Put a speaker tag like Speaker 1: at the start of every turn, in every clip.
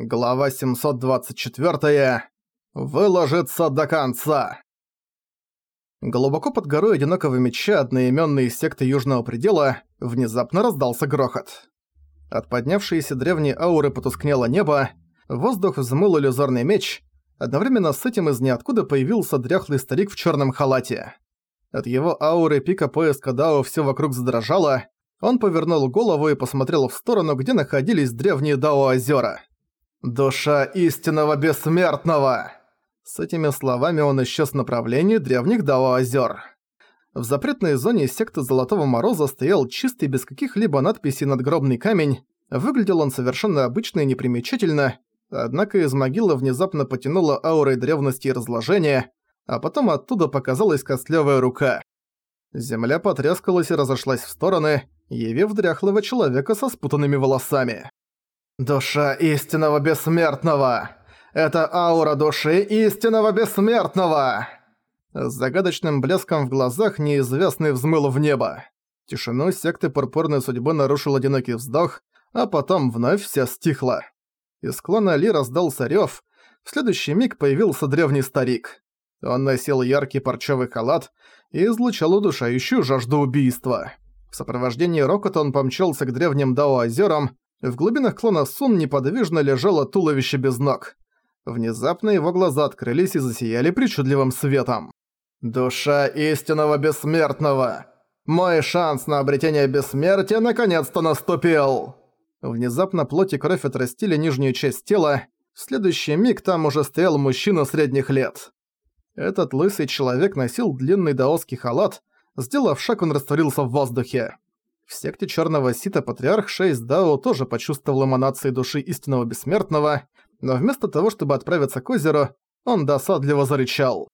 Speaker 1: Глава 724. Выложиться до конца. Глубоко под горой Одинокого Меча одноименной секты Южного Предела внезапно раздался грохот. От поднявшейся древней ауры потускнело небо, воздух взмыл иллюзорный меч, одновременно с этим из ниоткуда появился дряхлый старик в черном халате. От его ауры пика поиска Дао все вокруг задрожало, он повернул голову и посмотрел в сторону, где находились древние Дао-озера. «Душа истинного бессмертного!» С этими словами он исчез в направлении древних Дао-озер. В запретной зоне секты Золотого Мороза стоял чистый без каких-либо надписей надгробный камень. Выглядел он совершенно обычно и непримечательно, однако из могилы внезапно потянуло аурой древности и разложения, а потом оттуда показалась костлявая рука. Земля потрескалась и разошлась в стороны, явив дряхлого человека со спутанными волосами. «Душа истинного бессмертного! Это аура души истинного бессмертного!» С загадочным блеском в глазах неизвестный взмыл в небо. Тишину секты пурпурной судьбы нарушил одинокий вздох, а потом вновь вся стихла. Из клана Ли раздался рёв, в следующий миг появился древний старик. Он носил яркий парчевый халат и излучал удушающую жажду убийства. В сопровождении Рокота он помчался к древним Дао-озерам, в глубинах клона Сун неподвижно лежало туловище без ног. Внезапно его глаза открылись и засияли причудливым светом. «Душа истинного бессмертного! Мой шанс на обретение бессмертия наконец-то наступил!» Внезапно плоть и кровь отрастили нижнюю часть тела, в следующий миг там уже стоял мужчина средних лет. Этот лысый человек носил длинный даосский халат, сделав шаг он растворился в воздухе. В секте Черного Сита Патриарх 6 Дао тоже почувствовал эманации души истинного бессмертного, но вместо того, чтобы отправиться к озеру, он досадливо зарычал.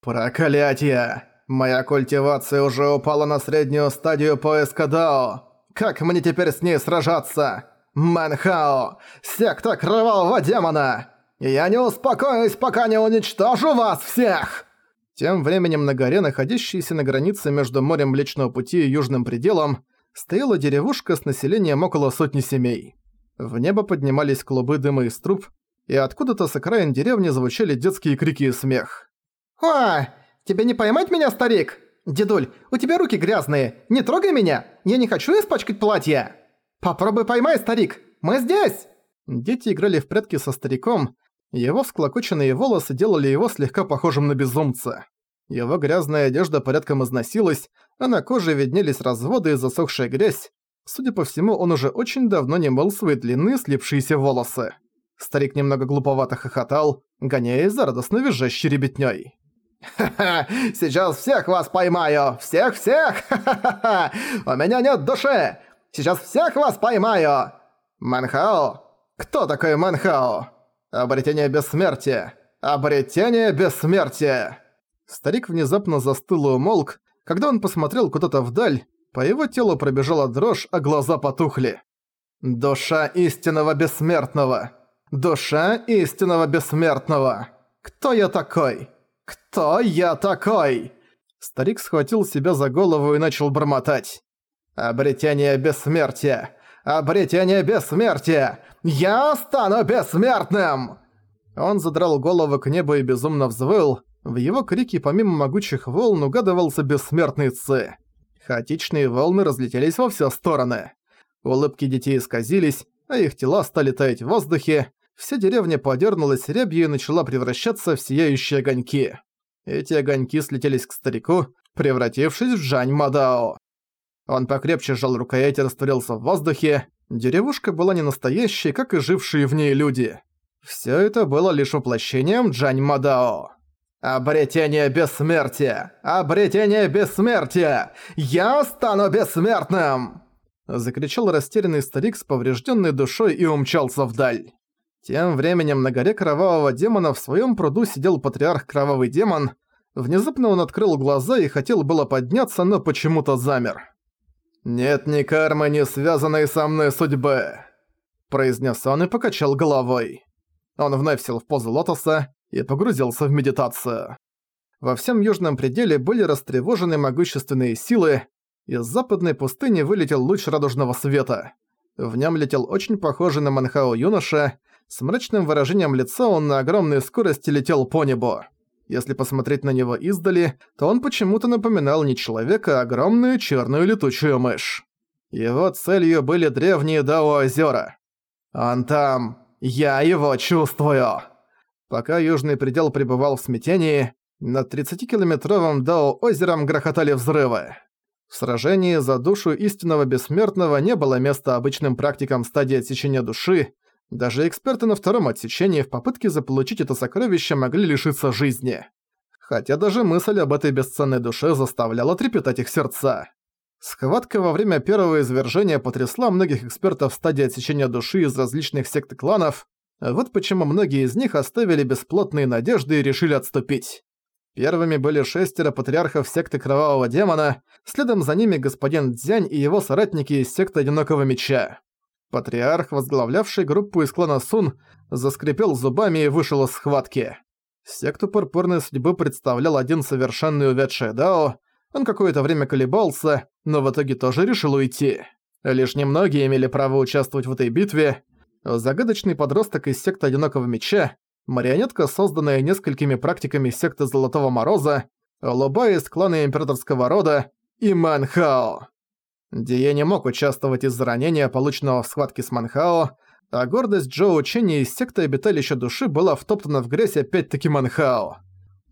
Speaker 1: «Проклятие! Моя культивация уже упала на среднюю стадию поиска Дао! Как мне теперь с ней сражаться? Манхао! Секта Кровавого Демона! Я не успокоюсь, пока не уничтожу вас всех!» Тем временем на горе, находящейся на границе между морем Млечного Пути и Южным Пределом, стояла деревушка с населением около сотни семей. В небо поднимались клубы дыма из труб, и откуда-то с окраин деревни звучали детские крики и смех.
Speaker 2: «О, тебе не поймать меня, старик? Дедуль, у тебя руки грязные, не трогай меня, я не хочу испачкать платье!» «Попробуй поймай, старик, мы здесь!»
Speaker 1: Дети играли в прятки со стариком, его всклокоченные волосы делали его слегка похожим на безумца. Его грязная одежда порядком износилась, а на коже виднелись разводы и засохшая грязь. Судя по всему, он уже очень давно не мыл свои длинные слипшиеся волосы. Старик немного глуповато хохотал, гоняясь за радостно визжащей ребятнёй.
Speaker 2: «Ха-ха! Сейчас всех вас поймаю! Всех-всех! Ха-ха-ха! У меня нет души! Сейчас всех вас поймаю! Манхао! Кто такой Манхао? Обретение бессмертия! Обретение бессмертия!»
Speaker 1: Старик внезапно застыл и умолк. Когда он посмотрел куда-то вдаль, по его телу пробежала дрожь, а глаза потухли. «Душа истинного бессмертного! Душа истинного бессмертного! Кто я такой? Кто я такой?» Старик схватил себя за голову и начал бормотать. «Обретение бессмертия! Обретение бессмертия! Я стану бессмертным!» Он задрал голову к небу и безумно взвыл, в его крике помимо могучих волн угадывался бессмертный Ци. Хаотичные волны разлетелись во все стороны. Улыбки детей исказились, а их тела стали таять в воздухе. Вся деревня подернулась рябью и начала превращаться в сияющие огоньки. Эти огоньки слетелись к старику, превратившись в Жань Мадао. Он покрепче сжал рукоять и растворился в воздухе. Деревушка была не настоящей, как и жившие в ней люди. Всё это было лишь воплощением Джань Мадао. «Обретение бессмертия! Обретение бессмертия! Я стану бессмертным!» Закричал растерянный старик с поврежденной душой и умчался вдаль. Тем временем на горе Кровавого Демона в своем пруду сидел патриарх Кровавый Демон. Внезапно он открыл глаза и хотел было подняться, но почему-то замер. «Нет ни кармы, ни связанной со мной судьбы», – произнес он и покачал головой. Он вновь сел в позу лотоса, и погрузился в медитацию. Во всем южном пределе были растревожены могущественные силы, из западной пустыни вылетел луч радужного света. В нем летел очень похожий на Манхао юноша, С мрачным выражением лица он на огромной скорости летел по небу. Если посмотреть на него издали, то он почему-то напоминал не человека, а огромную черную летучую мышь. Его целью были древние Дао-озера. «Он там! Я его чувствую!» Пока Южный предел пребывал в смятении, над 30-километровым Дао-озером грохотали взрывы. В сражении за душу истинного бессмертного не было места обычным практикам стадии отсечения души, даже эксперты на втором отсечении в попытке заполучить это сокровище могли лишиться жизни. Хотя даже мысль об этой бесценной душе заставляла трепетать их сердца. Схватка во время первого извержения потрясла многих экспертов стадии отсечения души из различных сект и кланов, вот почему многие из них оставили бесплотные надежды и решили отступить. Первыми были шестеро патриархов секты Кровавого Демона, следом за ними господин Дзянь и его соратники из секты Одинокого Меча. Патриарх, возглавлявший группу из клана Сун, заскрипел зубами и вышел из схватки. Секту пурпурной судьбы представлял один совершенный увядший Дао, он какое-то время колебался, но в итоге тоже решил уйти. Лишь немногие имели право участвовать в этой битве. Загадочный подросток из секты Одинокого Меча, марионетка, созданная несколькими практиками секты Золотого Мороза, Лоба из клана Императорского Рода и Манхао. Дие не мог участвовать из-за ранения, полученного в схватке с Манхао, а гордость Джоу Ченни из секты Обиталища Души была втоптана в грязь опять-таки Манхао.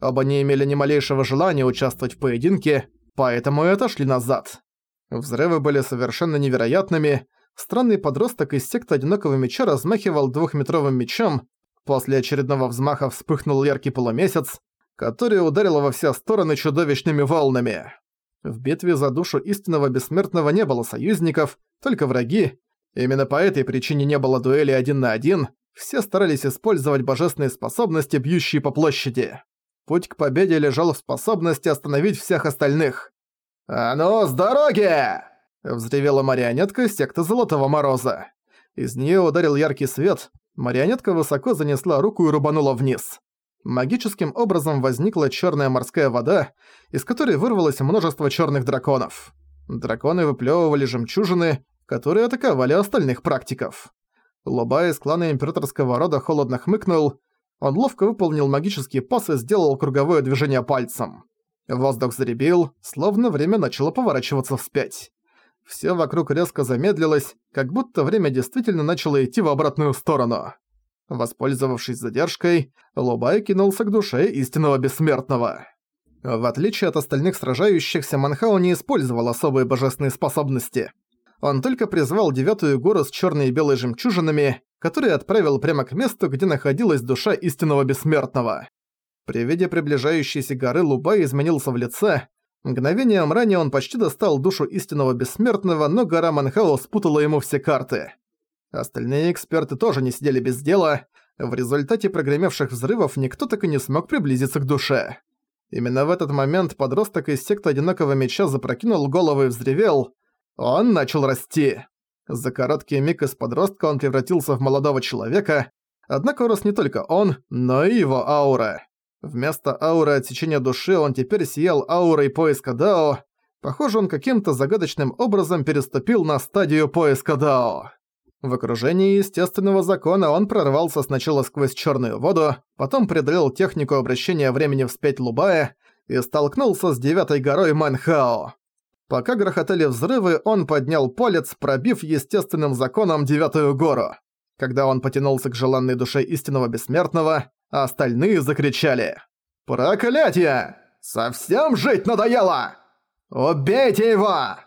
Speaker 1: Оба не имели ни малейшего желания участвовать в поединке, поэтому и отошли назад. Взрывы были совершенно невероятными. Странный подросток из секты Одинокого Меча размахивал двухметровым мечом. После очередного взмаха вспыхнул яркий полумесяц, который ударил во все стороны чудовищными волнами. В битве за душу истинного бессмертного не было союзников, только враги. Именно по этой причине не было дуэли один на один, все старались использовать божественные способности, бьющие по площади. Путь к победе лежал в способности остановить всех остальных. «А ну, с дороги!» – взревела марионетка секты Золотого Мороза. Из нее ударил яркий свет, марионетка высоко занесла руку и рубанула вниз. Магическим образом возникла черная морская вода, из которой вырвалось множество черных драконов. Драконы выплевывали жемчужины, которые атаковали остальных практиков. Лоба из клана императорского рода холодно хмыкнул, он ловко выполнил магический пас и сделал круговое движение пальцем. Воздух заребил, словно время начало поворачиваться вспять. Всё вокруг резко замедлилось, как будто время действительно начало идти в обратную сторону. Воспользовавшись задержкой, Лубай кинулся к душе истинного бессмертного. В отличие от остальных сражающихся, Манхао не использовал особые божественные способности. Он только призвал девятую гору с черной и белой жемчужинами, который отправил прямо к месту, где находилась душа истинного бессмертного. При виде приближающейся горы Лубай изменился в лице. Мгновением ранее он почти достал душу истинного бессмертного, но гора Манхао спутала ему все карты. Остальные эксперты тоже не сидели без дела. В результате прогремевших взрывов никто так и не смог приблизиться к душе. Именно в этот момент подросток из секты Одинокого Меча запрокинул голову и взревел. Он начал расти. За короткий миг из подростка он превратился в молодого человека, однако рос не только он, но и его аура. Вместо ауры отсечения души он теперь сиял аурой поиска Дао. Похоже, он каким-то загадочным образом переступил на стадию поиска Дао. В окружении естественного закона он прорвался сначала сквозь черную воду, потом преодолел технику обращения времени вспять Лубая и столкнулся с девятой горой Манхао. Пока грохотали взрывы, он поднял палец, пробив естественным законом девятую гору. Когда он потянулся к желанной душе истинного бессмертного, остальные закричали «Проклятие! Совсем жить надоело! Убейте его!»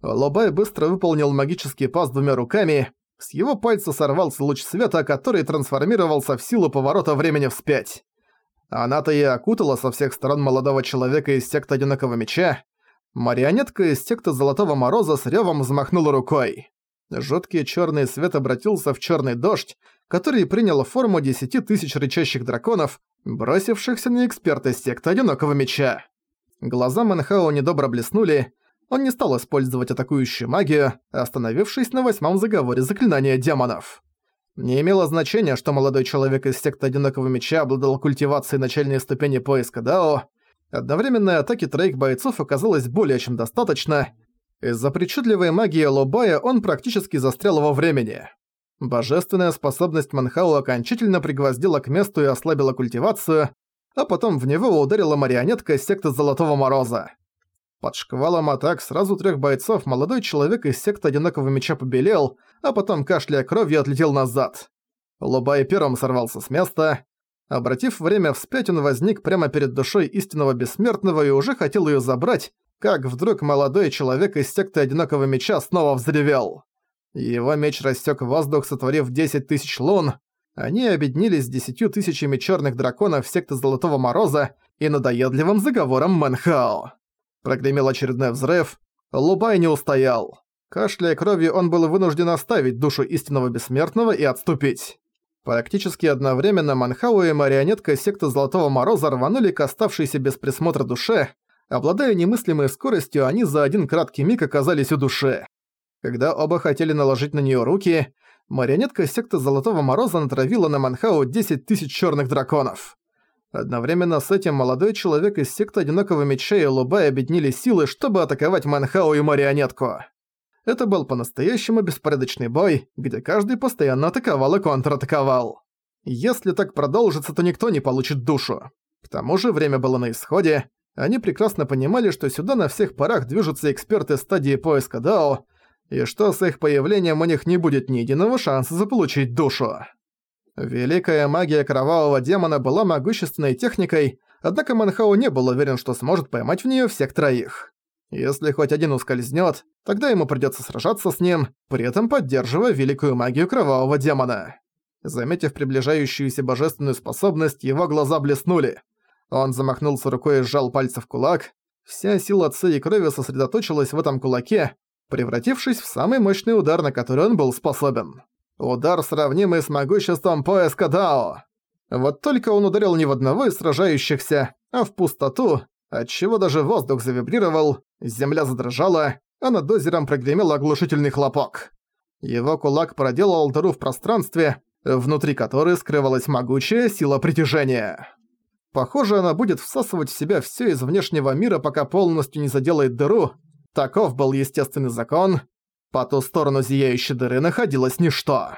Speaker 1: Лобай быстро выполнил магический пас двумя руками, с его пальца сорвался луч света, который трансформировался в силу поворота времени вспять. Она-то и окутала со всех сторон молодого человека из секты Одинокого Меча. Марионетка из секты Золотого Мороза с ревом взмахнула рукой. Жуткий черный свет обратился в черный дождь, который принял форму десяти тысяч рычащих драконов, бросившихся на эксперта секты Одинокого Меча. Глаза Манхао недобро блеснули, он не стал использовать атакующую магию, остановившись на восьмом заговоре заклинания демонов. Не имело значения, что молодой человек из секты Одинокого Меча обладал культивацией начальной ступени поиска Дао. Одновременной атаки троих бойцов оказалось более чем достаточно. Из-за причудливой магии Лобая он практически застрял во времени. Божественная способность Манхау окончательно пригвоздила к месту и ослабила культивацию, а потом в него ударила марионетка секты Золотого Мороза. Под шквалом атак сразу трех бойцов молодой человек из секты Одинокого Меча побелел, а потом, кашляя кровью, отлетел назад. Лобай первым сорвался с места. Обратив время вспять, он возник прямо перед душой истинного бессмертного и уже хотел ее забрать, как вдруг молодой человек из секты Одинокого Меча снова взревел. Его меч рассек воздух, сотворив 10 тысяч лун. Они объединились с десятью тысячами черных драконов секты Золотого Мороза и надоедливым заговором Мэнхао. Прогремел очередной взрыв. Лубай не устоял. Кашляя кровью, он был вынужден оставить душу истинного бессмертного и отступить. Практически одновременно Манхау и марионетка секты Золотого Мороза рванули к оставшейся без присмотра душе. Обладая немыслимой скоростью, они за один краткий миг оказались у души. Когда оба хотели наложить на неё руки, марионетка секты Золотого Мороза натравила на Манхау 10 тысяч чёрных драконов. Одновременно с этим молодой человек из секты Одинокого Меча и Лубай объединили силы, чтобы атаковать Манхау и марионетку. Это был по-настоящему беспорядочный бой, где каждый постоянно атаковал и контратаковал. Если так продолжится, то никто не получит душу. К тому же время было на исходе, они прекрасно понимали, что сюда на всех парах движутся эксперты стадии поиска Дао, и что с их появлением у них не будет ни единого шанса заполучить душу. Великая магия кровавого демона была могущественной техникой, однако Манхау не был уверен, что сможет поймать в неё всех троих. Если хоть один ускользнёт, тогда ему придётся сражаться с ним, при этом поддерживая великую магию кровавого демона. Заметив приближающуюся божественную способность, его глаза блеснули. Он замахнулся рукой и сжал пальцы в кулак. Вся сила отца и крови сосредоточилась в этом кулаке, превратившись в самый мощный удар, на который он был способен. Удар, сравнимый с могуществом поиска Дао. Вот только он ударил не в одного из сражающихся, а в пустоту, отчего даже воздух завибрировал, земля задрожала, а над озером прогремел оглушительный хлопок. Его кулак проделал дыру в пространстве, внутри которой скрывалась могучая сила притяжения. Похоже, она будет всасывать в себя всё из внешнего мира, пока полностью не заделает дыру, Таков был естественный закон. По ту сторону зияющей дыры находилось ничто.